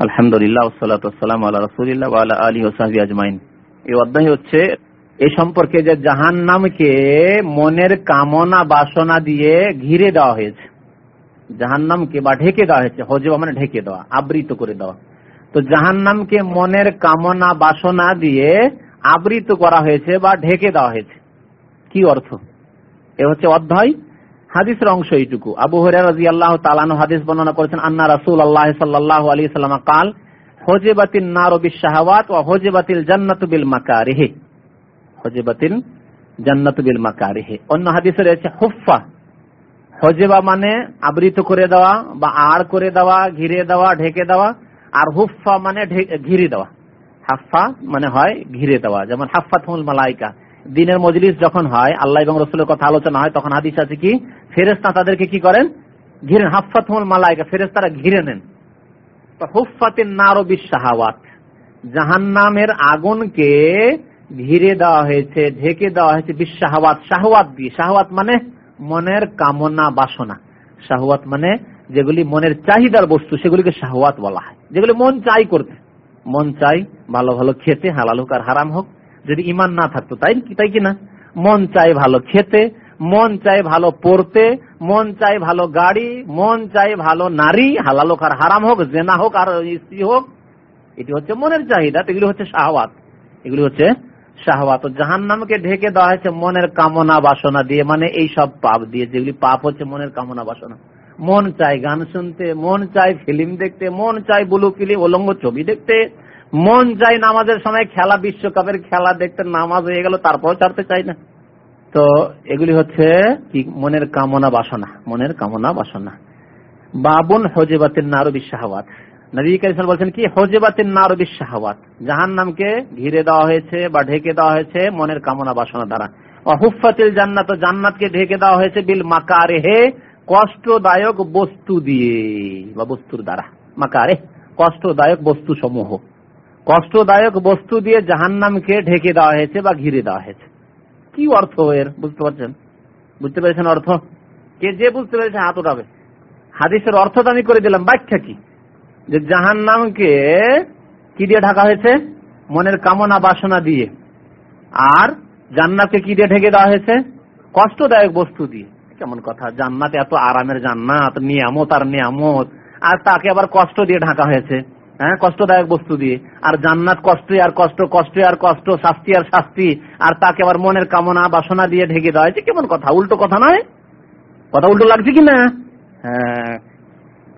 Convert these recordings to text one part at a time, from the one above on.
আলহামদুলিল্লাহ সালাম আল্লাহ রসুলিল্লাহ আল্লাহ আলী ওসাহি আজমাইন। এই অধ্যায় হচ্ছে এই সম্পর্কে যে জাহান নামকে মনের কামনা, বাসনা দিয়ে ঘিরে দেওয়া হয়েছে। জাহান নামকে বা ঢেকে দেওয়া হয়েছে, হজবা মানে ঢেকে দেওয়া, আবৃত করে দেওয়া। তো জাহান নামকে মনের কামনা, বাসনা দিয়ে আবৃত করা হয়েছে বা ঢেকে দেওয়া হয়েছে। কি অর্থ? এ হচ্ছে অধ্যায় হাদিসের অংশ এইটুকু। আবু হরিয়া আল্লাহ তালানো হাদিস বর্ণনা করেছেন, আন্না রাসুল আল্লাহ সাল্লাহ আলী সাল্লাম কাল হজেবাতিল নার শাহওয়াত ও হজেবাতিল জান্নাত বিল মাকারিহে হজেবাতিল জান্নাত বিল মাকারিহে অন্য হাদিসে রয়েছে হুফা হজেবা মানে আবৃত করে দেওয়া বা আড় করে দেওয়া, ঘিরে দেওয়া, ঢেকে দেওয়া, আর হুফা মানে ঘিরে দেওয়া। হাফা মানে হয় ঘিরে দেওয়া, যেমন হাফাতুল মালাইকা। দিনের মজলিস যখন হয়, আল্লাহ এবং রসুলের কথা আলোচনা হয়, তখন হাদিস আছে কি? ফেরেস্তা তাদেরকে কি করেন? ঘিরেন হাফাতুল মালাইকা ফেরেস্তারা ঘিরে নেন। হুফাতিন নারো বিশাহাওয়াত জাহান্নামের আগুনকে ঘিরে দেওয়া হয়েছে, ঢেকে দেওয়া হয়েছে বিশাহাওয়াত শাহওয়াত দিয়ে শাহওয়াত মানে মনের কামনা, বাসনা। শাহওয়াত মানে যেগুলি মনের চাহিদার বস্তু, সেগুলিকে শাহওয়াত বলা হয়। যেগুলি মন চাই করতে। মন চাই ভালো ভালো খেতে, হালাল হোক আর হারাম হোক। যদি ইমান না থাকতো, তাই তাই কিনা? মন চাই ভালো খেতে, মন চাই ভালো পড়তে, মন চাই ভালো গাড়ি, মন চাই ভালো নারী, হালাল হোক আর হারাম হোক, জেনা হোক আর স্ত্রী হোক, এটি হচ্ছে মনের চাহিদা এগুলি হচ্ছে শাহওয়াত। এগুলি হচ্ছে শাহওয়াত। জাহান নামকে ঢেকে দেওয়া হয়েছে মনের কামনা বাসনা দিয়ে মানে এই সব পাপ দিয়ে, যেগুলি পাপ হচ্ছে মনের কামনা বাসনা। মন চাই গান শুনতে, মন চাই ফিল্ম দেখতে, মন চাই বুলু ফিলি উলঙ্গ ছবি দেখতে মন চাই নামাজের সময় খেলা, বিশ্বকাপের খেলা দেখতে নামাজ হয়ে গেল তারপর ছাড়তে চাই না। তো এগুলি হচ্ছে কি? মনের কামনা, বাসনা। মনের কামনা, বাসনা। বাবুন হজেবাতের নারো বিশ্বাহাবাদ নবী বলছেন, কি হজেবাতের নারো বিশ্বাহাবাদ জাহান নামকে ঘিরে দেওয়া হয়েছে বা ঢেকে দেওয়া হয়েছে মনের কামনা, বাসনা দ্বারা। হুফাতিল জান্নাত জান্নাতকে ঢেকে দেওয়া হয়েছে বিল মাকারে হে, কষ্টদায়ক বস্তু দিয়ে বা বস্তুর দ্বারা। মাকারে, কষ্টদায়ক বস্তু সমূহ কষ্টদায়ক বস্তু দিয়ে জাহান্নামকে ঢেকে দেওয়া হয়েছে বা ঘিরে দেওয়া হয়েছে। কি অর্থ এর? বুঝতে পারছেন? বুঝতে পেরেছেন অর্থ? কে যে বুঝতে পেরেছে হাত উঠাবে। হাদিসের অর্থ আমি করে দিলাম ব্যাখ্যা কি? যে জাহান্নামকে কি দিয়ে ঢাকা হয়েছে? মনের কামনা বাসনা দিয়ে। আর জান্নাতকে কি দিয়ে ঢেকে দেওয়া হয়েছে? কষ্টদায়ক বস্তু দিয়ে। কেমন কথা, জান্নাত এত আরামের জান্নাত, নিয়ামত আর নিয়ামত। আর তাকে আবার কষ্ট দিয়ে ঢাকা হয়েছে। হ্যাঁ কষ্টদায়ক বস্তু দিয়ে। আর জান্নাত কষ্ট আর কষ্ট কষ্ট আর কষ্ট, শাস্তি আর শাস্তি, আর তাকে আবার মনের কামনা, বাসনা দিয়ে ঢেকে দেওয়া হয়েছে কেমন কথা? উল্টো কথা নয়? কথা উল্টো লাগছে কি না? হ্যাঁ।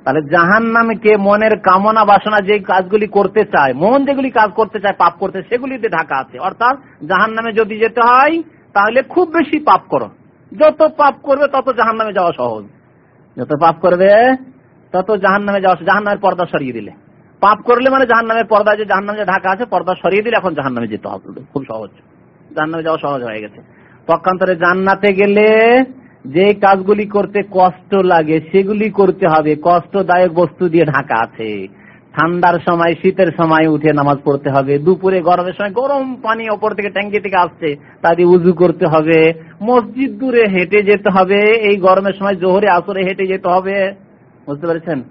তাহলে জাহান নামে কে মনের কামনা, বাসনা, যে কাজগুলি করতে চায়, মন যেগুলি কাজ করতে চায়, পাপ করতে, সেগুলিতে ঢাকা আছে। অর্থাৎ জাহান নামে যদি যেতে হয়, তাহলে খুব বেশি পাপ করো। যত পাপ করবে, তত জাহান নামে যাওয়া সহজ। যত পাপ করবে, তত জাহান নামে যাওয়া জাহান নামের পর্দা সরিয়ে দিলে। পাপ করলে মানে জাহান নামের পর্দা, যে জাহান নামে ঢাকা আছে, পর্দা সরিয়ে দিলে এখন জাহান নামে যেতে হবে। খুব সহজ। জাহান নামে যাওয়া সহজ হয়ে গেছে। পক্ষান্তরে জান্নাতে গেলে যে কাজগুলি করতে কষ্ট লাগে, সেগুলি করতে হবে। কষ্টদায়ক বস্তু দিয়ে ঢাকা আছে। ঠান্ডার সময়, শীতের সময় উঠে নামাজ পড়তে হবে। দুপুরে গরমের সময় গরম পানি ওপর থেকে ট্যাঙ্কি থেকে আসছে, তা দিয়ে উজু করতে হবে। মসজিদ দূরে হেঁটে যেতে হবে। এই গরমের সময় জোহরে আসরে হেঁটে যেতে হবে। বুঝতে পেরেছেন?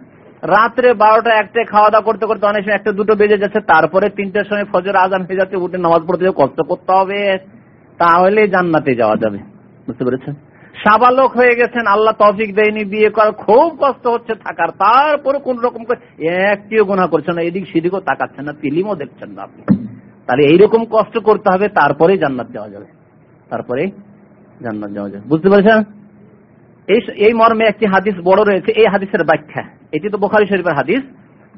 রাত্রে বারোটা একটা খাওয়া দাওয়া করতে করতে অনেক সময় একটা দুটো বেজে যাচ্ছে। তারপরে তিনটের সময় ফজর, আজান হয়ে যাচ্ছে, উঠে নামাজ পড়তে কষ্ট করতে হবে। তাহলে জান্নাতে যাওয়া যাবে। বুঝতে পেরেছেন? সাবালক হয়ে গেছেন, আল্লাহ তফিক দেয়নি, বিয়ে করার খুব কষ্ট হচ্ছে থাকার। তারপরে কোন রকম একটিও গুণা করছেন না, এদিক সেদিকও তাকাচ্ছেন না, ফিলিমও দেখছেন না আপনি। তাহলে এইরকম কষ্ট করতে হবে তারপরে জান্নাত যাওয়া যাবে। তারপরে জান্নাত যাওয়া যাবে। বুঝতে পেরেছেন? এই মর্মে একটি হাদিস বড় রয়েছে, এই হাদিসের ব্যাখ্যা। এটি তো বোখারি শরীফের হাদিস,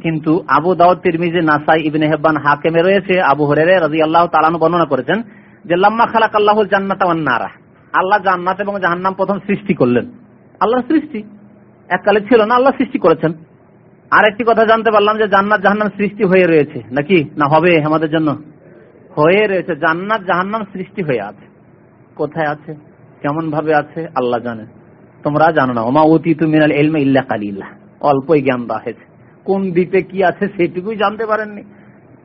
কিন্তু আবু দাউদ, তিরমিজি, নাসাই, ইবনে হেব্বান, হাকেমে রয়েছে, আবু হরেরে রাজি আল্লাহ তালান বর্ণনা করেছেন যে, লাম্মা খালাক আল্লাহ জান্নাত নারা। আল্লাহ জান্নাত এবং জাহান্নাম প্রথম সৃষ্টি করলেন। আল্লাহর সৃষ্টি। এককালে ছিল না, আল্লাহ সৃষ্টি করেছেন। আর একটি কথা জানতে পারলাম যে, জান্নাত জাহান্নাম সৃষ্টি হয়ে রয়েছে। নাকি? না হবে আমাদের জন্য? হয়ে রয়েছে। জান্নাত জাহান্নাম সৃষ্টি হয়ে আছে। কোথায় আছে? কেমন ভাবে আছে? আল্লাহ জানেন তোমরা জানো না, ওমা অতি মিনাল এলমে ইল্লা কালিল্লাহ অল্পই জ্ঞান দেওয়া হয়েছে। কোন দ্বীপে কি আছে সেটুকুই জানতে পারেননি।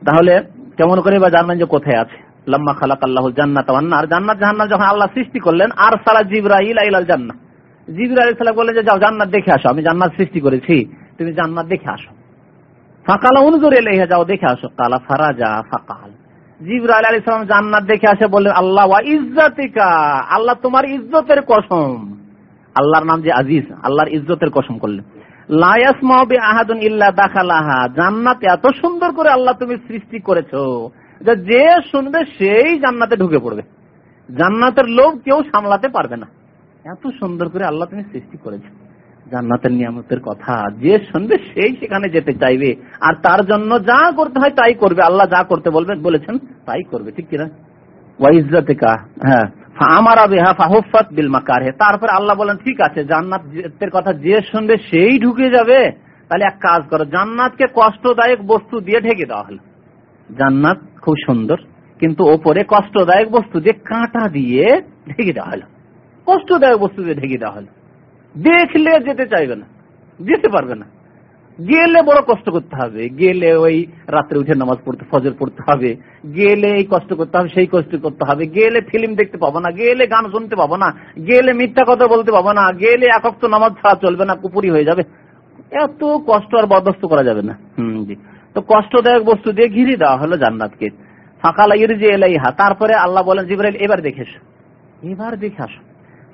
তাহলে কেমন করে বা জানবেন যে কোথায় আছে? লম্মা খালাক আল্লাহ জান্নাত আর জান্নাত জাহান্নাত যখন আল্লাহ সৃষ্টি করলেন আর সারা জিব্রাইল আইলাল জান্নাত জিব্রাইল সালাম বললেন যে, যাও জান্নাত দেখে আসো, আমি জান্নাত সৃষ্টি করেছি, তুমি জান্নাত দেখে আসো। ফাকালা অনুজোর এলেহা যাও দেখে আসো। কালা ফারাজা ফাকাল। জিবরাইল আলাইহিস সালাম জান্নাত দেখে আসে, বললেন, আল্লাহ ইজ্জাতিকা, আল্লাহ তোমার ইজ্জতের কসম। আল্লাহর নাম যে আজিজ, আল্লাহর ইজ্জতের কসম করলেন। আহাদুন এত সুন্দর করে আল্লাহ তুমি সৃষ্টি করেছ যে শুনবে সেই জান্নাতে ঢুকে পড়বে। জান্নাতের কেউ সামলাতে পারবে না। এত সুন্দর করে আল্লাহ তুমি সৃষ্টি করেছ। জান্নাতের নিয়ামতের কথা, যে শুনবে সেই সেখানে যেতে চাইবে। আর তার জন্য যা করতে হয় তাই করবে। আল্লাহ যা করতে বলবে বলেছেন, তাই করবে। ঠিক কিনা? ওয়াইজাতিকা হ্যাঁ। তারপরে আল্লাহ বলেন, ঠিক আছে জান্নাতের কথা যে শুনবে সেই ঢুকে যাবে। তাহলে এক কাজ করো, জান্নাতকে কষ্টদায়ক বস্তু দিয়ে ঢেকে দেওয়া হলো। জান্নাত খুব সুন্দর, কিন্তু ওপরে কষ্টদায়ক বস্তু দিয়ে কাঁটা দিয়ে ঢেকে দেওয়া হলো। কষ্টদায়ক বস্তু দিয়ে ঢেকে দেওয়া হলো। দেখলে যেতে চাইবে না, যেতে পারবে না। গেলে বড় কষ্ট করতে হবে। গেলে ওই রাত্রে উঠে নামাজ পড়তে, ফজর পড়তে হবে। গেলে এই কষ্ট করতে হবে, সেই কষ্ট করতে হবে। গেলে ফিল্ম দেখতে পাবো না, গেলে গান শুনতে পাবো না, গেলে মিথ্যা কথা বলতে পাবো না, গেলে একক তো নামাজ ছাড়া চলবে না, কুপুরি হয়ে যাবে। এত কষ্ট আর বরদস্ত করা যাবে না। হম, জি। তো কষ্টদায়ক বস্তু দিয়ে ঘিরে দেওয়া হলো জান্নাতকে। ফাঁকা ইরজি এলাইহা, তারপরে আল্লাহ বলেন, জিবরাইল, এবার দেখে এবার দেখে আসো।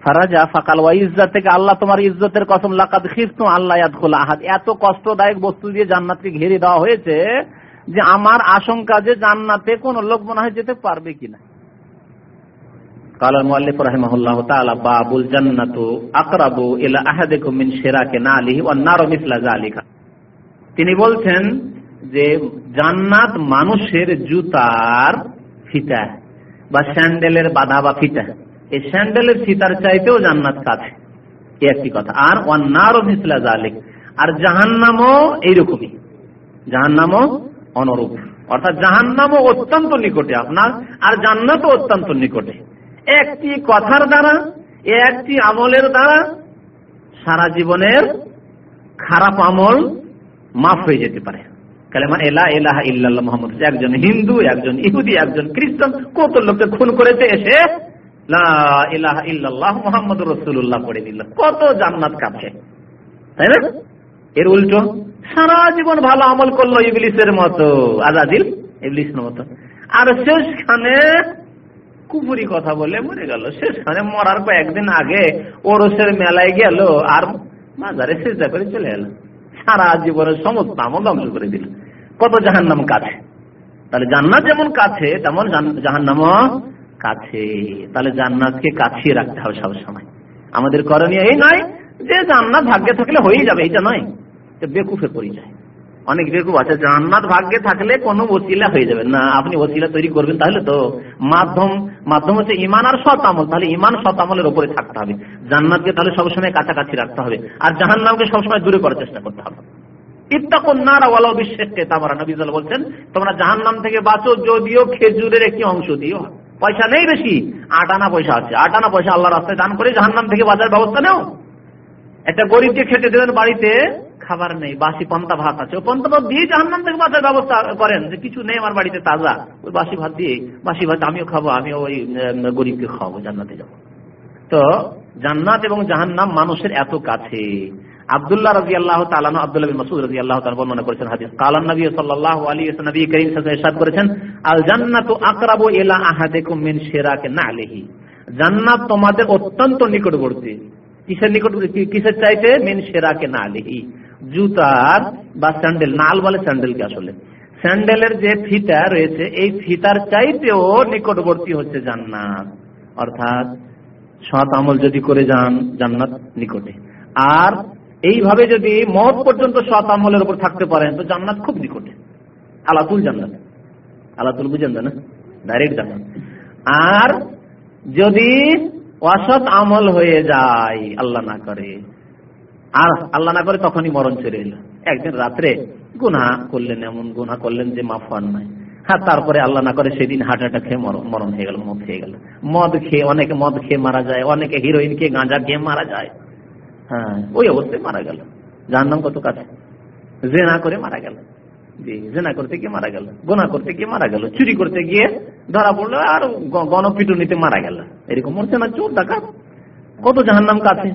ফারাজা ফাকাল ওয়া ইজ্জত থেকে আল্লাহ তোমার ইজ্জতের কসম লাকাদ খিফতু আল্লাহ ইয়াদখুল আহাদ এত কষ্টদায়ক বস্তু দিয়ে জান্নাতকে ঘিরে দেওয়া হয়েছে যে আমার আশঙ্কা যে জান্নাতে কোন লোক মনে হয় যেতে পারবে কিনা قال المؤلف رحمه الله تعالى باب الجنة أقرب إلى أحدكم من شراك نعله والنار مثل ذلك তিনি বলছেন যে জান্নাত মানুষের জুতার ফিতা বা স্যান্ডেলের বাধা বা ফিতা এই স্যান্ডেলের ফিতার চাইতেও জান্নাত কাছে। এই একটি কথা। আর অন্যারও মিসলা জালিক আর জাহান্নামও এইরকমই। জাহান্নামও অনরূপ। অর্থাৎ জাহান্নামও অত্যন্ত নিকটে আপনার, আর জান্নাতও অত্যন্ত নিকটে। একটি কথার দ্বারা, একটি আমলের দ্বারা সারা জীবনের খারাপ আমল মাফ হয়ে যেতে পারে। কালেমা এলা এলাহা ইল্লাল্লাহ মোহাম্মদ। একজন হিন্দু, একজন ইহুদি, একজন খ্রিস্টান, কত লোককে খুন করেছে এসে মোহাম্মদ রসুল্লাহ পড়ে দিল কত জান্নাত কাছে। তাই না? এর উল্টো, সারা জীবন ভালো আমল করল ইবলিসের মতো আজাদিল ইবলিসের মতো। আর শেষখানে কুপুরি কথা বলে মরে গেল। শেষখানে মরার কয়েকদিন আগে ওরসের মেলায় গেল আর মাজারে শেষদা করে চলে এলো। সারা জীবনের সমস্ত আমল ধ্বংস করে দিল। কত জাহান্নাম কাছে। তাহলে জান্নাত যেমন কাছে, তেমন জাহান্নাম কাছে, তাহলে জান্নাতকে কাছিয়ে রাখতে হবে সবসময় আমাদের করণীয় এই নয় যে জান্নাত ভাগ্যে থাকলে হয়ে যাবে এটা নয়। বেকুফে পরিচয়। অনেক বেকুফ আছে, জান্নাত ভাগ্যে থাকলে কোনো ওসিলা হয়ে যাবে না। আপনি ওসিলা তৈরি করবেন তাহলে তো মাধ্যম মাধ্যম হচ্ছে ইমান আর সৎ আমল। তাহলে ইমান সৎ আমলের উপরে থাকতে হবে। জান্নাতকে তাহলে সবসময় কাছাকাছি রাখতে হবে। আর জাহান্নামকে সবসময় দূরে করার চেষ্টা করতে হবে। বলছেন, তোমরা জাহান্নাম থেকে বাঁচো যদিও খেজুরের একটি অংশ দিও। পয়সা নেই বেশি, আট আনা পয়সা আছে। আট আনা পয়সা আল্লাহ রাস্তায় দান করে জাহান্নাম থেকে বাজার ব্যবস্থা নেও। একটা গরিবকে খেতে দেবেন বাড়িতে, খাবার নেই, বাসি পন্তা ভাত আছে। ও পন্তা ভাত দিয়ে জাহান্নাম থেকে বাজার ব্যবস্থা করেন যে কিছু নেই আমার বাড়িতে তাজা। ওই বাসি ভাত দিয়ে বাসি ভাত আমিও খাব, আমিও ওই গরিবকে খাওয়াবো, জান্নাতে যাব। তো জান্নাত এবং জাহান্নাম মানুষের এত কাছে। আব্দুল্লাহ রাজি আল্লাহ তালানো আব্দুল্লাহ মাসুদ রাজি আল্লাহ তালা বর্ণনা করেছেন হাদিস। কালান নবী সাল্লাহ আলী নবী করিম ইরশাদ করেছেন আল জান্নাতু আকরাবু ইলা আহাদিকুম মিন শিরাকে নালিহি। জান্নাত তোমাদের অত্যন্ত নিকটবর্তী। কিসের নিকটবর্তী? কিসের চাইতে? মিন শিরাকে নালিহি। জুতার বা স্যান্ডেল, নাল বলে স্যান্ডেলকে আসলে। স্যান্ডেলের যে ফিতা রয়েছে, এই ফিতার চাইতেও নিকটবর্তী হচ্ছে জান্নাত। অর্থাৎ সৎ আমল যদি করে যান, জান্নাত নিকটে। আর এইভাবে যদি মত পর্যন্ত সৎ আমলের উপর থাকতে পারেন, তো জান্নাত খুব নিকটে। আলাতুল জান্নাত। আলাতুল বুঝেন না ডাইরেক্ট জান্নাত। আর যদি অসৎ আমল হয়ে যায়, আল্লাহ না করে, আর আল্লাহ না করে তখনই মরণ ছেড়ে এলো। একদিন রাত্রে গুনা করলেন এমন গুনা করলেন যে মাফান নাই। হ্যাঁ তারপরে আল্লাহ না করে সেদিন হার্ট অ্যাটাক খেয়ে মরণ হয়ে গেল, মদ খেয়ে গেল। মদ খেয়ে, অনেকে মদ খেয়ে মারা যায়, অনেকে হিরোইন খেয়ে গাঁজা খেয়ে মারা যায়। হ্যাঁ ওই অবস্থায় মারা গেল। যার নাম কত কাছে? জেনা করে মারা গেল। জেনা করতে গিয়ে মারা গেল, গোনা করতে গিয়ে মারা গেল, চুরি করতে গিয়ে ধরা পড়ল আর গণপিটুনিতে মারা গেল। এরকম মরছে না, চোর ডাকাত। কত জাহান্নাম কাছে?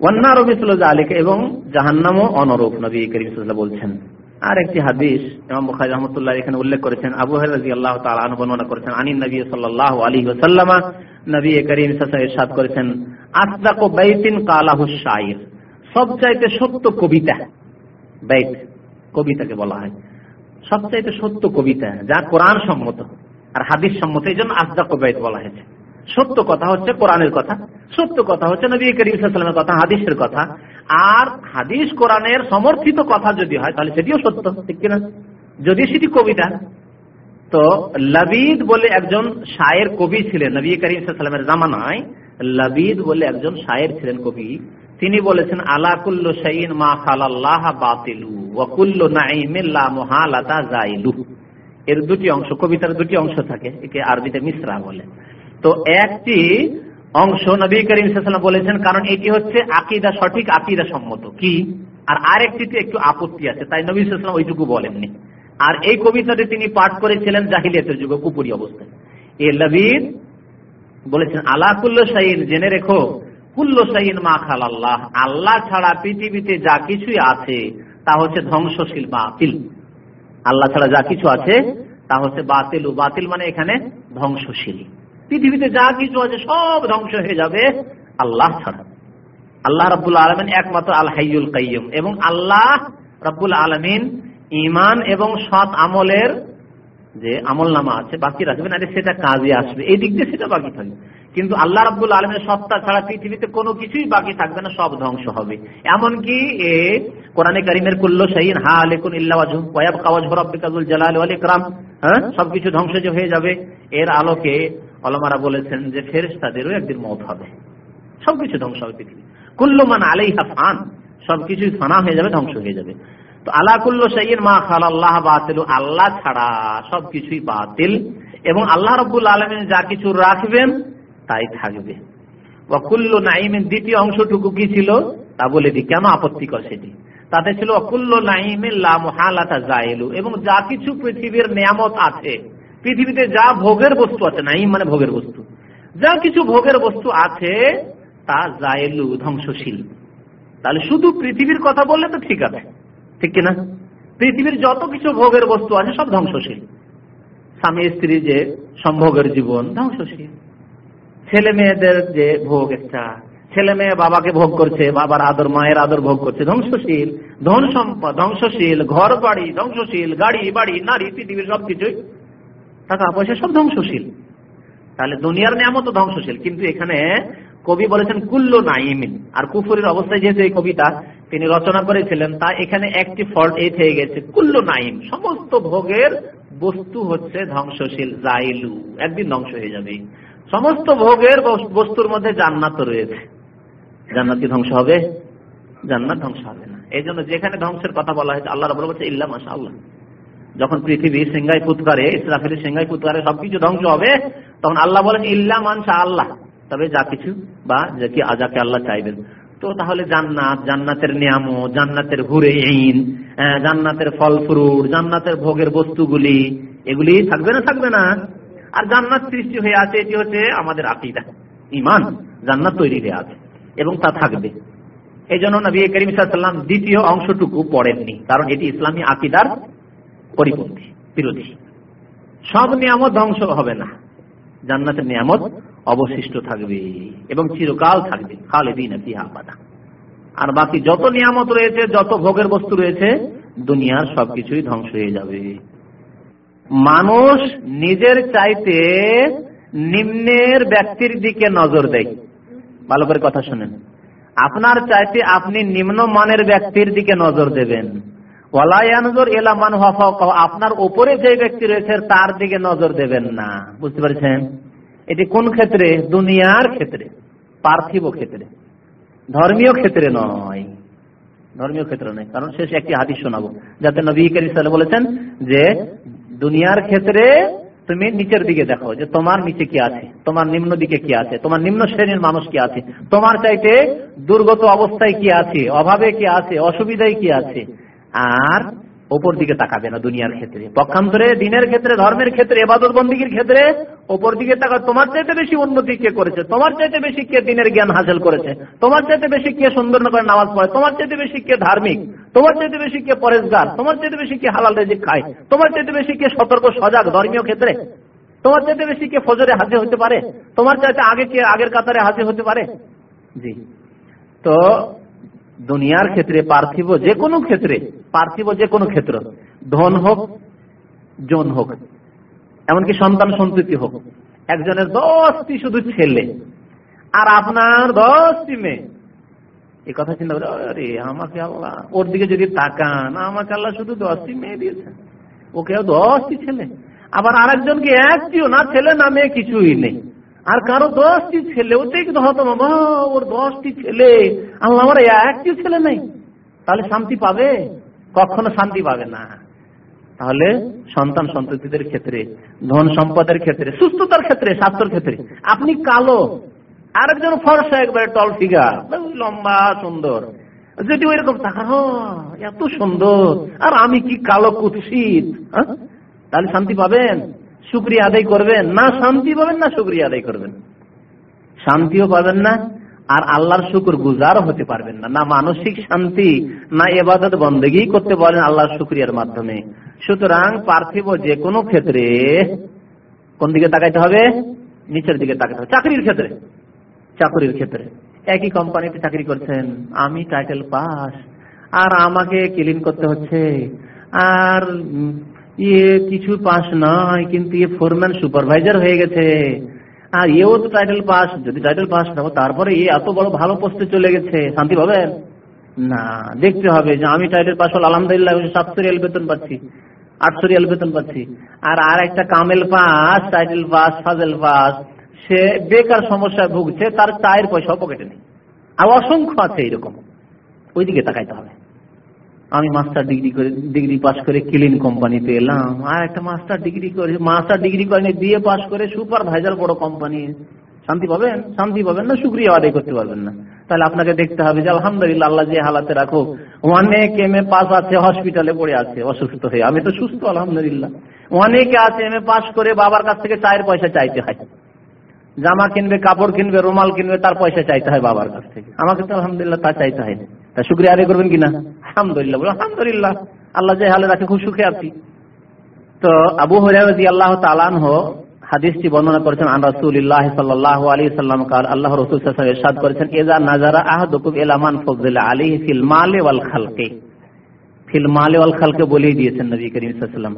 অন্যারও মিসল জালিকা এবং জাহান্নামও অনরূপ, নবী করিম বলছেন। আর একটি হাদিস এখানে উল্লেখ করেছেন, আবু হরাইরা রাদিয়াল্লাহু তাআলা আনহু করেছেন, আনিন নবী সাল্লাল্লাহু আলাইহি ওয়াসাল্লাম নবী করিম ইরশাদ করেছেন আসদাকু বাইতিন কালাহু শাইর সবচাইতে সত্য কবিতা। বাইত, কবিতাকে বলা হয়। সবচাইতে সত্য কবিতা, যা কোরআন সম্মত আর হাদিস সম্মত, এই জন্য আসদাকু বাইত বলা হয়েছে। সত্য কথা হচ্ছে কোরআনের কথা, সত্য কথা হচ্ছে নবী করিম সাল্লামের কথা, হাদিসের কথা। আর হাদিস কোরআনের সমর্থিত কথা যদি হয়, তাহলে সেটিও সত্য, ঠিক কিনা? যদি সেটি কবিতা তো লবিদ বলে একজন শায়ের কবি ছিলেন, নবী করিম সাল্লামের জামানায় লবিদ বলে একজন শায়ের ছিলেন কবি। তিনি বলেছেন, আলা কুল্লু শাইন মা খালাল্লাহ বাতিলু, ওয়া কুল্লু নাইমিন মুহালাতা জাইলু এর দুটি অংশ, কবিতার দুটি অংশ থাকে, একে আরবিতে মিসরা বলে। তো একটি অংশ নবী করিম সাল্লাম বলেছেন, কারণ এটি হচ্ছে আকিদা সঠিক, আকিদা সম্মত। কি? আর আরেকটিতে একটু আপত্তি আছে, তাই নবী সাল্লাম ওইটুকু বলেননি। আর এই কবিতাটি তিনি পাঠ করেছিলেন জাহিলিয়াতের যুগে কুপুরি অবস্থায়। এ লবিদ বলেছেন, আলা কুল্ল শাহিন জেনে রেখো, কুল্ল শাহিন মা খাল আল্লাহ আল্লাহ ছাড়া পৃথিবীতে যা কিছুই আছে, তা হচ্ছে ধ্বংসশীল বাতিল। আল্লাহ ছাড়া যা কিছু আছে, তা হচ্ছে বাতিল বাতিল মানে এখানে ধ্বংসশীল। পৃথিবীতে যা কিছু আছে, সব ধ্বংস হয়ে যাবে আল্লাহ ছাড়া। আল্লাহ রব্বুল আলমিন একমাত্র আল হাইয়ুল কাইয়ুম এবং আল্লাহ রব্বুল আলমিন ইমান এবং সৎ আমলের যে আমল নামা আছে, বাকি রাখবেন আরে সেটা কাজে আসবে। এই দিক দিয়ে সেটা বাকি থাকবে। কিন্তু আল্লাহ রাব্বুল আলমের সত্তা ছাড়া পৃথিবীতে কোনো কিছুই বাকি থাকবে না, সব ধ্বংস হবে। এমনকি এ কোরআনে কারিমের কুল্ল শাহিন হা আলেকুন ইল্লাওয়াজু ওয়াব কাওয়াজ রব্বিকাজুল জালাল ওয়াল ইকরাম হ্যাঁ সবকিছু ধ্বংস যে হয়ে যাবে। এর আলোকে অলমারা বলেছেন যে ফেরেশতাদেরও একদিন মত হবে। সবকিছু ধ্বংস হবে পৃথিবী কুল্লু মান আলাইহা ফান সবকিছু ফানা হয়ে যাবে, ধ্বংস হয়ে যাবে। তো আল্লাহ কুল্ল শাইন মা খাল আল্লাহ বাতিল, আল্লাহ ছাড়া সবকিছুই বাতিল। এবং আল্লাহ রব্বুল আলমিন যা কিছু রাখবেন, তাই থাকবে। অকুল্ল নাইমের দ্বিতীয় অংশটুকু কি ছিল? তা বলে দি কেন আপত্তিকর সেটি? তাতে ছিল অকুল্ল নাইমের লামহালাতা জাইলু এবং যা কিছু পৃথিবীর নিয়ামত আছে, পৃথিবীতে যা ভোগের বস্তু আছে নাইম মানে ভোগের বস্তু, যা কিছু ভোগের বস্তু আছে, তা জাইলু ধ্বংসশীল। তাহলে শুধু পৃথিবীর কথা বললে তো ঠিক আছে ঠিক কিনা? পৃথিবীর যত কিছু ভোগের বস্তু আছে, সব ধ্বংসশীল। স্বামী স্ত্রী যে সম্ভোগের জীবন, ধ্বংসশীল। ছেলে মেয়েদের যে ভোগ একটা, ছেলে মেয়ে বাবাকে ভোগ করছে, বাবার আদর, মায়ের আদর ভোগ করছে, ধ্বংসশীল। ধন সম্পদ, ধ্বংসশীল। ঘর বাড়ি ধ্বংসশীল। গাড়ি, বাড়ি, নারী, পৃথিবীর সবকিছুই। টাকা পয়সা সব ধ্বংসশীল। তাহলে দুনিয়ার নিয়ামত ধ্বংসশীল। কিন্তু এখানে কবি বলেছেন, কুল্ল নাইমিন আর কুফুরের অবস্থায় যেহেতু এই কবিতা তিনি রচনা করেছিলেন, তা এখানে একটি ফল্ট এই থেকে গেছে, কুল্ল নাইম, সমস্ত ভোগের বস্তু হচ্ছে ধ্বংসশীল, জাইলু, একদিন ধ্বংস হয়ে যাবে। সমস্ত ভোগের বস্তুর মধ্যে জান্নাত রয়েছে। জান্নাত কি ধ্বংস হবে? জান্নাত ধ্বংস হবে না। এই জন্য যেখানে ধ্বংসের কথা বলা হয়েছে আল্লাহ রব বলছে ইল্লা মাসা আল্লাহ যখন পৃথিবী সিংহাই ফুৎকারে ইসরাফিলের সিংহাই ফুৎকারে সবকিছু ধ্বংস হবে, তখন আল্লাহ বলেন, ইল্লা মানসা আল্লাহ তবে যা কিছু বা যাকে আজাকে আল্লাহ চাইবেন। তো তাহলে জান্নাত, জান্নাতের নিয়ামো জান্নাতের হুরে ইন জান্নাতের ফল ফ্রুট, জান্নাতের ভোগের বস্তুগুলি, এগুলি থাকবে না থাকবে না। আর জান্নাত সৃষ্টি হয়ে আছে, এটি হচ্ছে আমাদের আকিদা ইমান জান্নাত তৈরি হয়ে আছে, এবং তা থাকবে। এই জন্য নবী করিম সাল্লাম দ্বিতীয় অংশটুকু পড়েননি, কারণ এটি ইসলামী আকিদার পরিপন্থী, বিরোধী। সব নিয়ামত ধ্বংস হবে না, জান্নাতের নিয়ামত অবশিষ্ট থাকবে এবং চিরকাল থাকবে। খালেদিন আবাদা। আর বাকি যত নিয়ামত রয়েছে, যত ভোগের বস্তু রয়েছে, দুনিয়ার সবকিছুই ধ্বংস হয়ে যাবে। মানুষ নিজের চাইতে নিম্নের ব্যক্তির দিকে নজর দেয়। ভালো করে কথা শুনেন। আপনার চাইতে আপনি নিম্ন মানের ব্যক্তির দিকে নজর দেবেন। এলা মান আপনার ওপরে যে ব্যক্তি রয়েছে, তার দিকে নজর দেবেন না। বুঝতে পারছেন? এটি কোন ক্ষেত্রে? দুনিয়ার ক্ষেত্রে, পার্থিব ক্ষেত্রে। ধর্মীয় ক্ষেত্রে নয়। ধর্মীয় ক্ষেত্রে নয়। কারণ শেষ একটি হাদিস শোনাবো। যাতে নবী করিম বলেছেন যে, দুনিয়ার ক্ষেত্রে তুমি নিচের দিকে দেখো যে তোমার নিচে কি আছে, তোমার নিম্ন দিকে কি আছে, তোমার নিম্ন শ্রেণির মানুষ কি আছে, তোমার চাইতে দুর্গত অবস্থায় কি আছে, অভাবে কি আছে, অসুবিধায় কি আছে। আর ওপর দিকে তাকাবে না দুনিয়ার ক্ষেত্রে। পক্ষান্তরে দিনের ক্ষেত্রে, ধর্মের ক্ষেত্রে, এবাদত বন্দীগীর ক্ষেত্রে ওপর দিকে তাকা তোমার চাইতে বেশি উন্নতি কে করেছে? তোমার চাইতে বেশি কে দিনের জ্ঞান হাসিল করেছে? তোমার চাইতে বেশি কে সুন্দর করে নামাজ পড়ে? তোমার চাইতে বেশি কে ধার্মিক? তোমার চাইতে বেশি কে পরেশগার? তোমার চাইতে বেশি কে হালাল রেজিক খায়? তোমার চাইতে বেশি কে সতর্ক, সজাগ ধর্মীয় ক্ষেত্রে? তোমার চাইতে বেশি কে ফজরে হাজির হতে পারে? তোমার চাইতে আগে কে আগের কাতারে হাজির হতে পারে? জি। তো দুনিয়ার ক্ষেত্রে পার্থিব যে কোনো ক্ষেত্রে, পার্থিব যে কোনো ক্ষেত্র, ধন হোক, জন হোক, এমনকি সন্তান সন্ততি হোক, একজনের দশটি শুধু ছেলে আর আপনার দশটি মেয়ে। এই কথা চিন্তা করে, আরে, আমাকে আল্লাহ, ওর দিকে যদি তাকান, আমাকে আল্লাহ শুধু দশটি মেয়ে দিয়েছেন। ওকে দশটি ছেলে। আবার আরেকজনকে একটিও না, ছেলে না মেয়ে কিছুই নেই। আর কারও দশটি ছেলে ওতেই কিন্তু হতো বাবা ওর দশটি ছেলে। আল্লাহ আমার একটি ছেলে নেই। তাহলে শান্তি পাবে? কখনো শান্তি পাবে না। তাহলে সন্তান সন্ততিদের ক্ষেত্রে, ধন সম্পদের ক্ষেত্রে, সুস্থতার ক্ষেত্রে, স্বাস্থ্যের ক্ষেত্রে, আপনি কালো, আরেকজন ফর্সা একবারে টল ফিগার লম্বা, সুন্দর। যদি ওই রকম এত সুন্দর। আর আমি কি কালো কুৎসিত হ্যাঁ? তাহলে শান্তি পাবেন? শুক্রিয়া আদায় করবেন। না শান্তি পাবেন, না শুক্রিয়া আদায় করবেন। শান্তিও পাবেন না, আর আল্লাহর শুকুর গুজারও হতে পারবেন না। না মানসিক শান্তি, না এবাদত বন্দেগি করতে পারেন আল্লাহর শুক্রিয়ার মাধ্যমে। সুতরাং পার্থিব যে কোনো ক্ষেত্রে, কোন দিকে তাকাইতে হবে? নিচের দিকে তাকাতে হবে। চাকরির ক্ষেত্রে। চাকরির ক্ষেত্রে। একই কোম্পানিতে চাকরি করছেন, আমি টাইটেল পাস আর আমাকে ক্লিন করতে হচ্ছে, আর ইয়ে কিছু পাস নয় কিন্তু ইয়ে ফোরম্যান সুপারভাইজার হয়ে গেছে। আর এও তো টাইটেল পাস যদি টাইটেল পাস নেব তারপরে এ এত বড় ভালো পোস্টে চলে গেছে। শান্তি পাবেন? না, দেখতে হবে যে আমি টাইটেল পাস হল আলহামদুলিল্লাহ সাতশো রিয়াল বেতন পাচ্ছি, আটশো রিয়াল বেতন পাচ্ছি। আর আর একটা কামেল পাস টাইটেল পাস ফাজেল পাস সে বেকার সমস্যায় ভুগছে, তার চায়ের পয়সাও পকেটে নেই। আর অসংখ্য আছে এরকম ওইদিকে তাকাইতে হবে। আমি মাস্টার ডিগ্রি করে ডিগ্রি পাস করে ক্লিন কোম্পানিতে এলাম। আর একটা মাস্টার ডিগ্রি করে মাস্টার ডিগ্রি করে বিয়ে পাস করে সুপারভাইজার বড় কোম্পানি শান্তি পাবেন? শান্তি পাবেন না? সুক্রিয়া আদায় করতে পারবেন না। তাহলে আপনাকে দেখতে হবে যে, আলহামদুলিল্লাহ, আল্লাহ যে হালাতে রাখো অনেক এম এ পাস আছে হসপিটালে পড়ে আছে, অসুস্থ হয়ে। আমি তো সুস্থ, আলহামদুলিল্লাহ। অনেকে আছে এম এ পাস করে বাবার কাছ থেকে চায়ের পয়সা চাইতে হয়। জামা কিনবে, কাপড় কিনবে, রুমাল কিনবে, তার পয়সা চাইতে হয় বাবার কাছ থেকে। আমাকে তো আলহামদুলিল্লাহ তা চাইতে হয় তা শুক্রিয়া আদায় করবেন কিনা? আলহামদুলিল্লাহ আলহামদুলিল্লাহ, আল্লাহ যে হালে রাখে, খুব সুখে আছি। তো আবু হরিয়াজি আল্লাহ তালান হো হাদিসটি বর্ণনা করেছেন, আন সাল্লাম কাল আল্লাহ করেছেন নাজারা ফিল ওয়াল ফিল ওয়াল খালকে দিয়েছেন নবী করিম ওয়াসাল্লাম।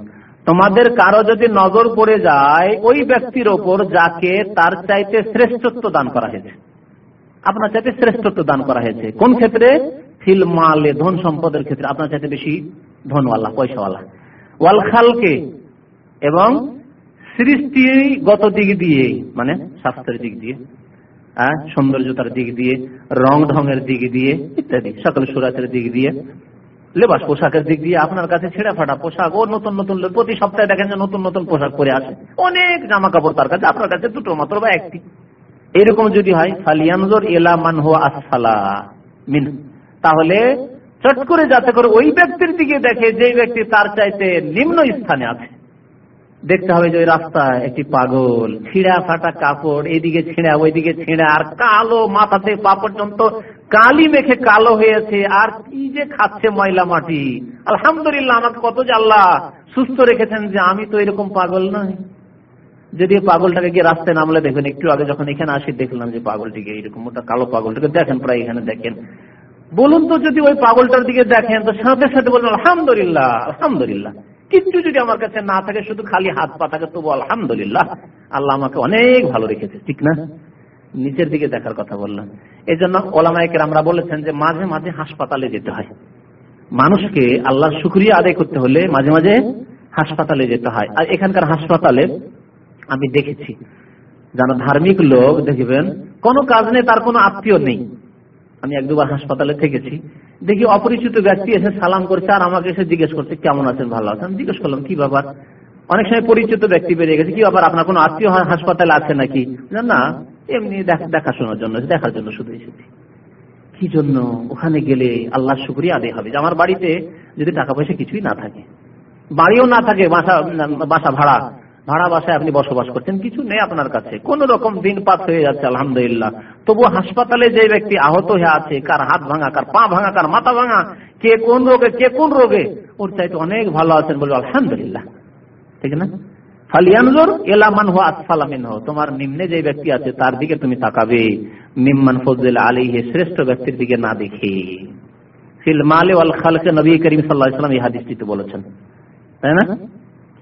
তোমাদের কারও যদি নজর পড়ে যায়, ওই ব্যক্তির ওপর যাকে তার চাইতে শ্রেষ্ঠত্ব দান করা হয়েছে। আপনার চাইতে শ্রেষ্ঠত্ব দান করা হয়েছে। কোন ক্ষেত্রে? ফিল মালে, ধন সম্পদের ক্ষেত্রে আপনার চাইতে বেশি ধনওয়ালা, পয়সাওয়ালা। ওয়াল খালকে এবং সৃষ্টিগত দিক দিয়ে মানে স্বাস্থ্যের দিক দিয়ে হ্যাঁ সৌন্দর্যতার দিক দিয়ে, রং ঢঙের দিক দিয়ে ইত্যাদি, সকল সুরাতের দিক দিয়ে, লেবাস পোশাকের দিক দিয়ে আপনার কাছে ছেঁড়া ফাটা পোশাক ও নতুন নতুন প্রতি সপ্তাহে দেখেন যে নতুন নতুন পোশাক পরে আসে। অনেক জামা কাপড় তার কাছে, আপনার কাছে দুটো মাত্র বা একটি। এরকম যদি হয়, ফালিয়ানজোর এলা মান হো আসফালা মিন তাহলে চট করে যাতে করে ওই ব্যক্তির দিকে দেখে যে ব্যক্তি তার চাইতে নিম্ন স্থানে আছে। দেখতে হবে যে ওই রাস্তায় একটি পাগল, ছিঁড়া ফাটা কাপড়, এদিকে ছিঁড়া, ওইদিকে ছিঁড়া, আর কালো মাথাতে পা পর্যন্ত কালি মেখে কালো হয়েছে, আর কি যে খাচ্ছে ময়লা মাটি। আলহামদুলিল্লাহ, আমাকে কত যে সুস্থ রেখেছেন যে আমি তো এরকম পাগল নই। যদি পাগলটাকে গিয়ে রাস্তায় নামলে দেখবেন একটু আগে যখন এখানে আসি দেখলাম যে পাগলটিকে এরকম, ওটা কালো পাগলটাকে দেখেন, প্রায় এখানে দেখেন। বলুন তো, যদি ওই পাগলটার দিকে দেখেন, তো সাথে সাথে বলবেন, আলহামদুলিল্লাহ আলহামদুলিল্লাহ। কিচ্ছু যদি আমার কাছে না থাকে, শুধু খালি হাত পা থাকে, তবু আলহামদুলিল্লাহ, আল্লাহ আমাকে অনেক ভালো রেখেছে, ঠিক না? নিচের দিকে দেখার কথা বললাম। এই জন্য ওলামাইকের আমরা বলেছেন যে, মাঝে মাঝে হাসপাতালে যেতে হয়। মানুষকে আল্লাহর শুক্রিয়া আদায় করতে হলে মাঝে মাঝে হাসপাতালে যেতে হয়। আর এখানকার হাসপাতালে আমি দেখেছি, যারা ধার্মিক লোক, দেখবেন, কোনো কাজ নেই, তার কোনো আত্মীয় নেই। আমি এক দুবার হাসপাতালে থেকেছি। দেখি অপরিচিত ব্যক্তি এসে সালাম করছে আর আমাকে এসে জিজ্ঞেস করছে, কেমন আছেন? ভালো আছেন? জিজ্ঞেস করলাম, কি ব্যাপার? অনেক সময় পরিচিত ব্যক্তি বেরিয়ে গেছে, কি ব্যাপার? আপনার কোনো আত্মীয় হাসপাতালে আছে নাকি? না এমনি দেখাশোনার জন্য দেখার জন্য শুধু এসেছি। কি জন্য? ওখানে গেলে আল্লাহ শুক্রিয়া আদায় হবে। যে আমার বাড়িতে যদি টাকা পয়সা কিছুই না থাকে, বাড়িও না থাকে, বাসা বাসা ভাড়া ভাড়া বাসায় আপনি বসবাস করছেন, কিছু নেই আপনার কাছে। কোন রকম দিন পাত হয়ে যাচ্ছে, আলহামদুলিল্লাহ। তবু হাসপাতালে যে ব্যক্তি আহত হয়ে আছে, কার হাত ভাঙা, কার পা ভাঙা, কার মাথা ভাঙা, কে কোন রোগে, কে কোন রোগে, ওর চাইতে অনেক ভালো আছেন বলব আলহামদুলিল্লাহ। ঠিক না? ফালিয়ানজোর এলামান হো আসফালামিন হো তোমার নিম্নে যে ব্যক্তি আছে, তার দিকে তুমি তাকাবে। মিম্মান ফজল আলিহে শ্রেষ্ঠ ব্যক্তির দিকে না দেখে। ফিল মালে ওয়াল খালকে, নবী করিম সাল্লাহ ইসলাম এই হাদিসটিতে বলেছেন। তাই না?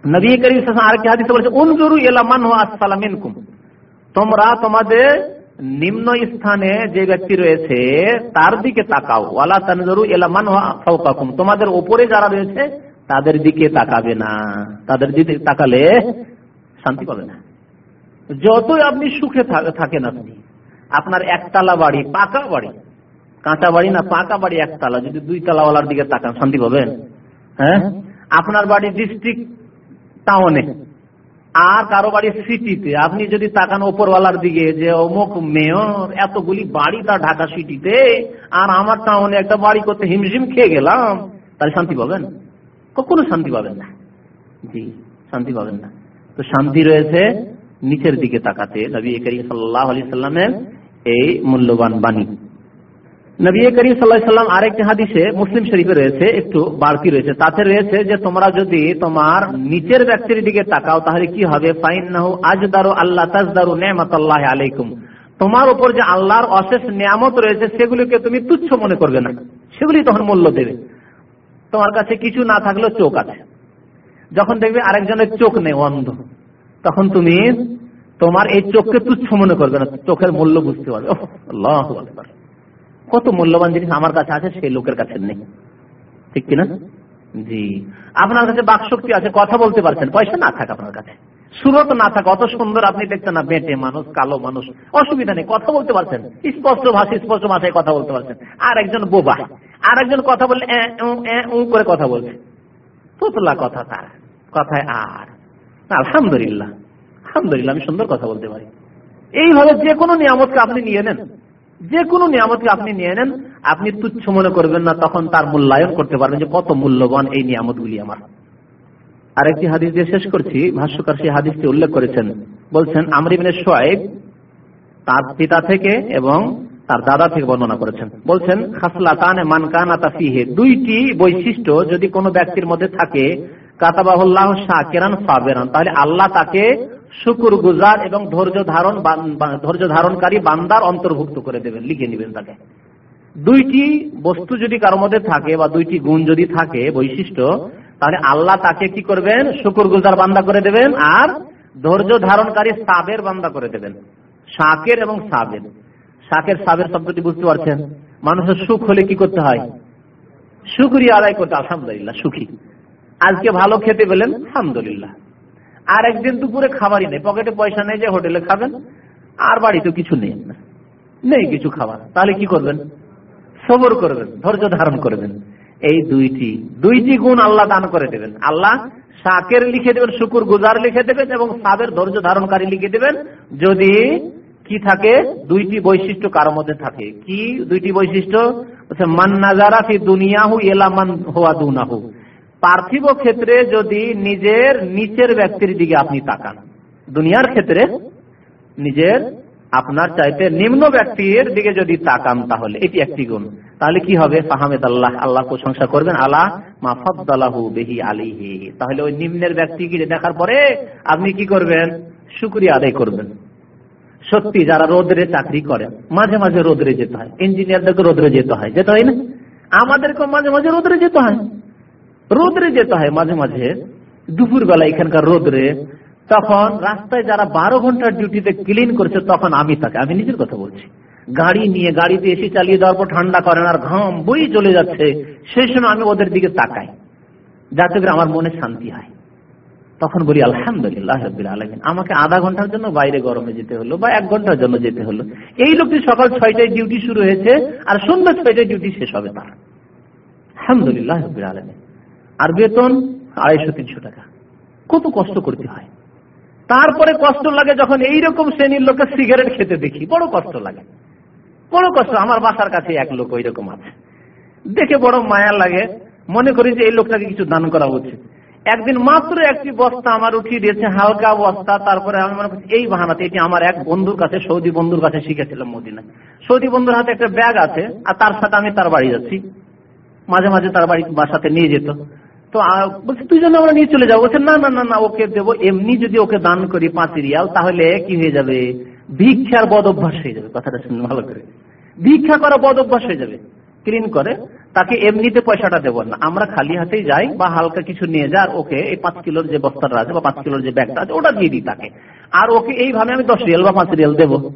নবী করিম আর কি হাদিসে বলেছে উনজুরু এলামান হো আসফালামিনকুম তোমরা তোমাদের নিম্ন স্থানে যে ব্যক্তি রয়েছে, তার দিকে তাকাও। ওয়ালা তানজুরু এলামান হো ফাওকাকুম। তোমাদের উপরে যারা রয়েছে, তাদের দিকে তাকাবে না। তাদের দিকে তাকালে শান্তি পাবে না। যতই আপনি সুখে থাকেন আপনি, আপনার একতলা বাড়ি, পাকা বাড়ি, কাঁচা বাড়ি না, পাকা বাড়ি একতলা, যদি দুই তালাওয়ালার দিকে তাকান, শান্তি পাবেন? হ্যাঁ? আপনার বাড়ি ডিস্ট্রিক্ট টাউনে আর কারও বাড়ি সিটিতে, আপনি যদি তাকান ওপরওয়ালার দিকে যে অমুক মেয়র এতগুলি বাড়ি তার ঢাকা সিটিতে, আর আমার টাউনে একটা বাড়ি করতে হিমশিম খেয়ে গেলাম তাহলে শান্তি পাবেন? কখনো শান্তি পাবেন না। জি, শান্তি পাবেন না। তো শান্তি রয়েছে নিচের দিকে তাকাতে নবী করিম সাল্লাহ আলি সাল্লামের এই মূল্যবান বাণী। নবী করিম সাল্লাহ সাল্লাম আরেকটি হাদিসে মুসলিম শরীফে রয়েছে, একটু বাড়তি রয়েছে। তাতে রয়েছে যে, তোমরা যদি তোমার নিচের ব্যক্তির দিকে তাকাও, তাহলে কি হবে? ফাইন নাহু আজদারু আল্লাহ তাজদারু নেমাতাল্লাহ আলাইকুম। তোমার উপর যে আল্লাহর অশেষ নিয়ামত রয়েছে, সেগুলিকে তুমি তুচ্ছ মনে করবে না। সেগুলি তখন মূল্য দেবে। তোমার কাছে কিছু না থাকলেও চোখ আছে। যখন দেখবে আরেকজনের চোখ নেই, অন্ধ, তখন তুমি তোমার এই চোখকে তুচ্ছ মনে করবে না। চোখের মূল্য বুঝতে পারবে। আল্লাহ কত মূল্যবান জিনিস আমার কাছে আছে, সেই লোকের কাছে নেই। ঠিক কিনা? জি। আপনার কাছে বাকশক্তি আছে, কথা বলতে পারছেন, পয়সা না থাকে আপনার কাছে। সুরত না থাকে, অত সুন্দর আপনি দেখছেন না, বেটে মানুষ, কালো মানুষ, অসুবিধা নেই, কথা বলতে পারছেন। স্পষ্ট ভাষা, স্পষ্ট ভাষায় কথা বলতে পারছেন। আর একজন বোবা, আর একজন কথা বললে করে কথা বলছে। তোতলা কথা তার, কথায় আর। আলহামদুলিল্লাহ আলহামদুলিল্লাহ, আমি সুন্দর কথা বলতে পারি। এইভাবে যে কোনো নিয়ামতকে আপনি নিয়ে নেন। যে কোনো নিয়ামতকে আপনি নিয়ে নেন, আপনি তুচ্ছ মনে করবেন না, তখন তার মূল্যায়ন করতে পারবেন যে কত মূল্যবান এই নিয়ামতগুলি আমার। আরেকটি হাদিস দিয়ে শেষ করছি, ভাষ্যকার সেই হাদিসটি উল্লেখ করেছেন। বলছেন আমরিবিনের সোয়েব তার পিতা থেকে এবং তার দাদা থেকে বর্ণনা করেছেন। বলছেন খাসলা খাসলাতান মানকানা তাফিহে দুইটি বৈশিষ্ট্য যদি কোনো ব্যক্তির মধ্যে থাকে, কাতাবাহুল্লাহ শাকেরান সাবেরান তাহলে আল্লাহ তাকে শুকুর গুজার এবং ধৈর্য ধারণ ধৈর্য ধারণকারী বান্দার অন্তর্ভুক্ত করে দেবেন, লিখে নেবেন তাকে। দুইটি বস্তু যদি কারোর মধ্যে থাকে বা দুইটি গুণ যদি থাকে, বৈশিষ্ট্য, তাহলে আল্লাহ তাকে কি করবেন? শুকুর গুজার বান্দা করে দেবেন আর ধৈর্য ধারণকারী সাবের বান্দা করে দেবেন। শাকের এবং সাবের। শাকের, সাবের শব্দটি বুঝতে পারছেন? মানুষের সুখ হলে কি করতে হয়? সুক্রিয়া আদায় করতে আলহামদুলিল্লাহ, সুখী। আজকে ভালো খেতে পেলেন? আলহামদুলিল্লাহ। আর একদিন দুপুরে খাবারই নেই। পকেটে পয়সা নেই যে হোটেলে খাবেন, আর বাড়িতে কিছু নেই। নেই কিছু খাবার। তাহলে কি করবেন? সবর করবেন, ধৈর্য ধারণ করবেন। এই দুইটি দুইটি গুণ আল্লাহ দান করে দেবেন। আল্লাহ শাকের লিখে দেবেন, শুকুর গুজার লিখে দেবেন এবং সাবের ধৈর্য ধারণকারী লিখে দেবেন। যদি কি থাকে? দুইটি বৈশিষ্ট্য কার মধ্যে থাকে। কি দুইটি বৈশিষ্ট্য? মান নাজারা ফি দুনিয়াহু এলা মান হওয়া দুনাহু। পার্থিব ক্ষেত্রে যদি নিজের নিচের ব্যক্তির দিকে আপনি তাকান, দুনিয়ার ক্ষেত্রে নিজের আপনার চাইতে নিম্ন ব্যক্তির দিকে যদি তাকান তাহলে, এটি একটি গুণ। তাহলে কি হবে? ফাহামেদ আল্লাহ আল্লাহ প্রশংসা করবেন আল্লাহ মাফাদ্দালাহু বেহি আলিহি তাহলে ওই নিম্নের ব্যক্তিকে দেখার পরে আপনি কি করবেন? শুক্রিয়া আদায় করবেন। সত্যি, যারা রোদরে চাকরি করে, মাঝে মাঝে রোদরে যেতে হয়। ইঞ্জিনিয়ারদেরকে রোদরে যেতে হয়। যেতে হয় না? আমাদেরকে মাঝে মাঝে রোদরে যেতে হয়। রোদরে যেতে হয় মাঝে মাঝে। দুপুর বেলা এখানকার রোদরে। তখন রাস্তায় যারা বারো ঘণ্টার ডিউটিতে ক্লিন করছে, তখন আমি তাকে, আমি নিজের কথা বলছি। গাড়ি নিয়ে গাড়িতে এসে চালিয়ে দেওয়ার পর ঠান্ডা করেন আর ঘাম বই চলে যাচ্ছে, সেই সময় আমি ওদের দিকে তাকাই। যাতে করে আমার মনে শান্তি হয়। তখন বলি, আলহামদুলিল্লাহ আলমিন। আমাকে আধা ঘণ্টার জন্য বাইরে গরমে যেতে হলো বা এক ঘণ্টার জন্য যেতে হলো। এই লোকটি সকাল ছয়টায় ডিউটি শুরু হয়েছে আর সন্ধ্যা ছয়টায় ডিউটি শেষ হবে তার। আলহামদুলিল্লাহ আলমিন। আর বেতন আড়াইশো তিনশো টাকা। কত কষ্ট করতে হয়। তারপরে কষ্ট লাগে যখন এইরকম শ্রেণির লোকের সিগারেট খেতে দেখি, বড় কষ্ট লাগে। বড় কষ্ট, আমার বাসার কাছে এক লোক ওই রকম আছে। দেখে বড় মায়া লাগে। মনে করি যে এই লোকটাকে কিছু দান করা উচিত। একদিন মাত্র একটি বস্তা আমার উঠিয়ে দিয়েছে, হালকা বস্তা। তারপরে আমি মনে করছি, এই বাহানাতে এটি আমার এক বন্ধুর কাছে, সৌদি বন্ধুর কাছে শিখেছিলাম মদিনা সৌদি বন্ধুর হাতে একটা ব্যাগ আছে, আর তার সাথে আমি তার বাড়ি যাচ্ছি। মাঝে মাঝে তার বাড়ি, বাসাতে নিয়ে যেত। তো বলছি তুই জন্য আমরা নিয়ে চলে যাব। বলছে, না না না না, ওকে দেবো। এমনি যদি ওকে দান করি পাঁচ রিয়াল, তাহলে কি হয়ে যাবে? ভিক্ষার বদ অভ্যাস হয়ে যাবে। কথাটা শুনে ভালো করে। ভিক্ষা করা বদ অভ্যাস হয়ে যাবে। ক্লিন করে, তাকে এমনিতে পয়সাটা দেবো না। আমরা খালি হাতেই যাই বা হালকা কিছু নিয়ে যা ওকে এই পাঁচ কিলোর যে বস্তাটা আছে বা পাঁচ কিলোর যে ব্যাগটা আছে, ওটা দিয়ে দিই তাকে। আর ওকে এইভাবে আমি দশ রিয়াল বা পাঁচ রিয়াল দেবো।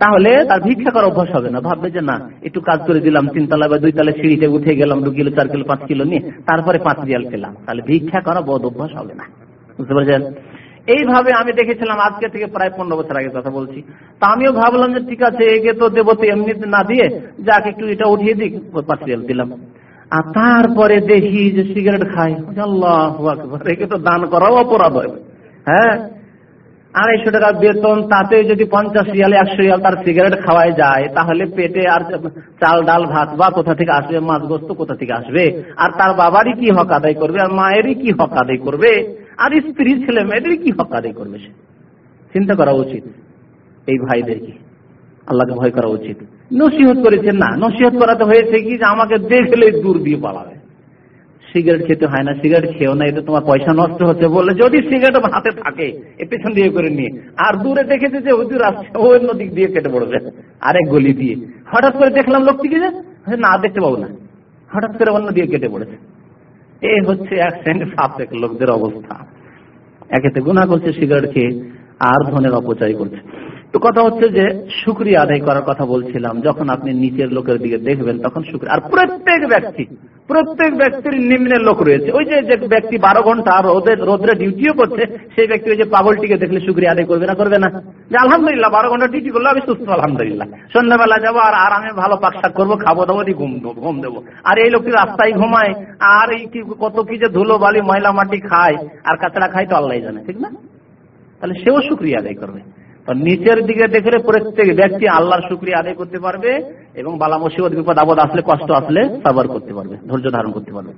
তাহলে তার ভিক্ষা করার অভ্যাস হবে না। ভাববে যে না, একটু কাজ করে দিলাম তিনতলা বা দুই তলা সিঁড়িতে উঠে গেলাম, দু কিলো, চার কিলো, পাঁচ কিলো নিয়ে, তারপরে পাঁচ রিয়াল পেলাম। তাহলে ভিক্ষা করা বদ অভ্যাস হবে না। বুঝতে পারছেন? এইভাবে আমি দেখেছিলাম আজকে থেকে প্রায় পনেরো বছর আগে কথা বলছি। তা আমিও ভাবলাম যে ঠিক আছে, একে তো দেবো তো এমনিতে না দিয়ে যাক, একটু এটা উঠিয়ে দিক পাঁচ রিয়াল দিলাম। আর তারপরে দেখি যে সিগারেট খায় আল্লাহ একে তো দান করাও অপরাধ হয়। হ্যাঁ? আড়াইশো টাকা বেতন, তাতে যদি পঞ্চাশ রিয়ালে, একশো রিয়াল তার সিগারেট খাওয়াই যায়, তাহলে পেটে আর চাল, ডাল, ভাত, বা কোথা থেকে আসবে, মাছ, গোস্ত কোথা থেকে আসবে? আর তার বাবারই কি হক আদায় করবে, আর মায়েরই কি হক আদায় করবে? আর স্ত্রী, ছেলে মেয়েদেরই কি হক আদায় করবে সে? চিন্তা করা উচিত এই ভাইদেরকে। আল্লাহকে ভয় করা উচিত। নসিহত করেছেন না। নসিহত করাতে হয়েছে কি যে আমাকে দেখলে দূর দিয়ে পালাবে। সিগারেট খেতে হয় না, সিগারেট খেও না এটা তোমার পয়সা নষ্ট হচ্ছে বলে যদি সিগারেট হাতে থাকে, এ পেছন দিয়ে করে নিয়ে। আর দূরে দেখেছে যে হুজুর আসছে অন্য দিক দিয়ে কেটে পড়বে আরেক গলি দিয়ে। হঠাৎ করে দেখলাম লোকটিকে যে না দেখতে পাবো না। হঠাৎ করে অন্য দিয়ে কেটে পড়েছে। এই হচ্ছে এক শ্রেণির সাপেক লোকদের অবস্থা। একেতে গুণা করছে, সিগারেট খেয়ে আর ধনের অপচয় করছে। তো কথা হচ্ছে যে, শুক্রিয়া আদায় করার কথা বলছিলাম, যখন আপনি নিচের লোকের দিকে দেখবেন, তখন শুক্রিয়া। আর প্রত্যেক ব্যক্তি প্রত্যেক ব্যক্তির নিম্নের লোক রয়েছে। ওই যে ব্যক্তি বারো ঘণ্টা রোদের রোদ্রে ডিউটিও করছে, সেই ব্যক্তি ওই যে পাগলটিকে দেখলে শুক্রিয়া আদায় করবে না করবে না। যে আলহামদুলিল্লাহ, বারো ঘণ্টা ডিউটি করল, আমি সুস্থ, আলহামদুলিল্লাহ। সন্ধ্যাবেলা যাব, আর আর আমি ভালো পাকশাক করব, খাব, দাবো দিয়ে ঘুম দেবো ঘুম দেবো। আর এই লোকটি রাস্তায় ঘুমায়, আর এই কি কত কি যে ধুলো বালি, ময়লা মাটি খায়, আর কাঁচড়া খায় তো আল্লাহ জানে, ঠিক না? তাহলে সেও শুক্রিয়া আদায় করবে। নিচের দিকে দেখলে প্রত্যেক ব্যক্তি আল্লাহর শুক্রিয়া আদায় করতে পারবে এবং বালা মুসিবত, বিপদ, আপদ আসলে, কষ্ট আসলে সাবার করতে পারবে, ধৈর্য ধারণ করতে পারবে।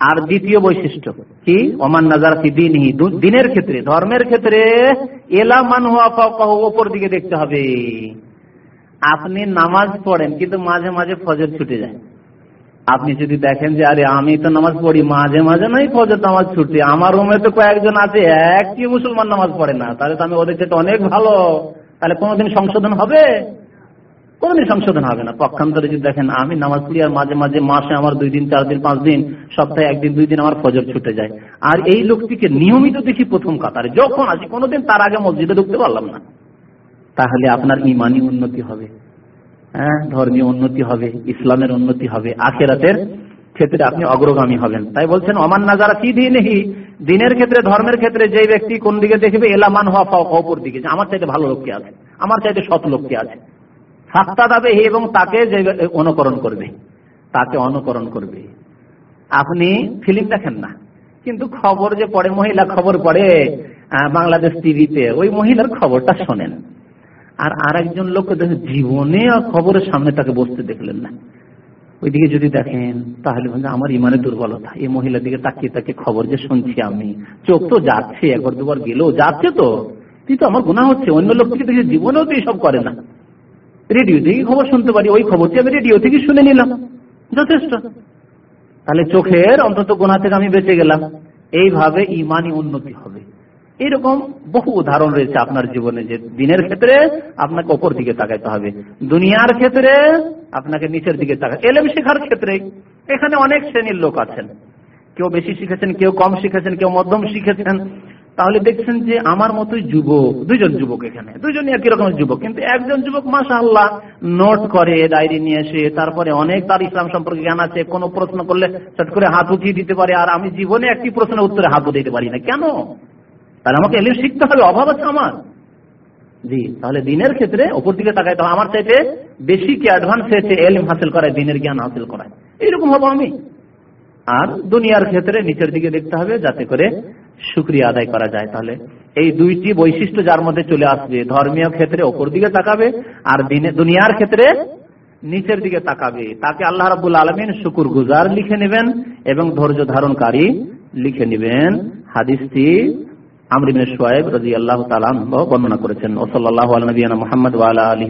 আর দ্বিতীয় বৈশিষ্ট্য কি? ওমান নাজার দিন দিনের ক্ষেত্রে, ধর্মের ক্ষেত্রে এলা মান ওপর দিকে দেখতে হবে। আপনি নামাজ পড়েন, কিন্তু মাঝে মাঝে ফজর ছুটে যায়। আপনি যদি দেখেন যে, আরে, আমি তো নামাজ পড়ি, মাঝে মাঝে নাই ফজর নামাজ ছুটি, আমার রুমে তো কয়েকজন আছে একটি মুসলমান নামাজ পড়ে না, তাহলে তো আমি ওদের চেয়ে অনেক ভালো। তাহলে কোনোদিন সংশোধন হবে? কোনোদিন সংশোধন হবে না। পক্ষান্তরে যদি দেখেন, আমি নামাজ পড়ি আর মাঝে মাঝে মাসে আমার দুই দিন, চার দিন, পাঁচ দিন, সপ্তাহে একদিন, দুই দিন আমার ফজর ছুটে যায়। আর এই লোকটিকে নিয়মিত দেখি প্রথম কাতারে। যখন আসি, কোনোদিন তার আগে মসজিদে ঢুকতে পারলাম না। তাহলে আপনার ইমানই উন্নতি হবে। হ্যাঁ ধর্মীয় উন্নতি হবে, ইসলামের উন্নতি হবে, আখেরাতের ক্ষেত্রে আপনি অগ্রগামী হবেন। তাই বলছেন, অমান নাজারা কি দিন দিনের ক্ষেত্রে, ধর্মের ক্ষেত্রে যে ব্যক্তি কোন দিকে দেখবে এলামান হওয়া অপর দিকে। আমার চাইতে ভালো লোককে আছে, আমার চাইতে সৎ লোককে আছে। সাস্তা দাবে এবং তাকে যে অনুকরণ করবে, তাকে অনুকরণ করবে। আপনি ফিল্ম দেখেন না, কিন্তু খবর যে পড়ে, মহিলা খবর পড়ে বাংলাদেশ টিভিতে, ওই মহিলার খবরটা শোনেন। আর আর একজন লোক দেখেন জীবনে আর খবরের সামনে তাকে বসতে দেখলেন না। ওইদিকে যদি দেখেন, তাহলে আমার ইমানে দুর্বলতা। এই মহিলার দিকে তাকিয়ে তাকে খবর যে শুনছি আমি। চোখ তো যাচ্ছে, একবার দুবার গেলেও যাচ্ছে তো। কিন্তু আমার গুণা হচ্ছে, অন্য লোক থেকে দেখে জীবনেও তো এইসব করে না। রেডিও থেকে খবর শুনতে পারি, ওই খবরটি আমি রেডিও থেকে শুনে নিলাম। যথেষ্ট। তাহলে চোখের অন্তত গোনা থেকে আমি বেঁচে গেলাম। এইভাবে ইমানই উন্নতি হবে। এরকম বহু উদাহরণ রয়েছে আপনার জীবনে যে দিনের ক্ষেত্রে আপনাকে ওপর দিকে তাকাইতে হবে, দুনিয়ার ক্ষেত্রে আপনাকে নিচের দিকে তাকাই, এলেম শেখার ক্ষেত্রে এখানে অনেক শ্রেণির লোক আছেন। কেউ বেশি শিখেছেন, কেউ কম শিখেছেন, কেউ মধ্যম শিখেছেন। তাহলে দেখছেন যে আমার মতোই যুবক, দুইজন যুবক এখানে দুইজনই একই রকম যুবক, কিন্তু একজন যুবক মাসা আল্লাহ নোট করে, ডায়েরি নিয়ে এসে তারপরে অনেক তার ইসলাম সম্পর্কে জ্ঞান আছে, কোনো প্রশ্ন করলে চট করে হাত উঠিয়ে দিতে পারে, আর আমি জীবনে একটি প্রশ্নের উত্তরে হাত দিতে পারি না। কেন? তাহলে আমাকে এলিম শিখতে হবে, অভাব আছে আমার। জি, তাহলে দিনের ক্ষেত্রে ওপর দিকে তাকাই তো আমার চাইতে বেশি কি অ্যাডভান্স হয়েছে এলিম হাসিল করায়, দিনের জ্ঞান হাসিল করায়? এইরকম হব আমি। আর দুনিয়ার ক্ষেত্রে নিচের দিকে দেখতে হবে, যাতে করে সুক্রিয়া আদায় করা যায়। তাহলে এই দুইটি বৈশিষ্ট্য যার মধ্যে চলে আসবে, ধর্মীয় ক্ষেত্রে ওপর দিকে তাকাবে আর দিনে, দুনিয়ার ক্ষেত্রে নিচের দিকে তাকাবে। তাকে আল্লাহ রাবুল আলমিন শুকুর গুজার লিখে নেবেন এবং ধৈর্য ধারণকারী লিখে নেবেন। হাদিসটি আমরিবিন সোয়েব রাজি আল্লাহ তালাহ বর্ণনা করেছেন ওসল্লাহ আলনবীনা মোহাম্মদ ওয়ালা আলী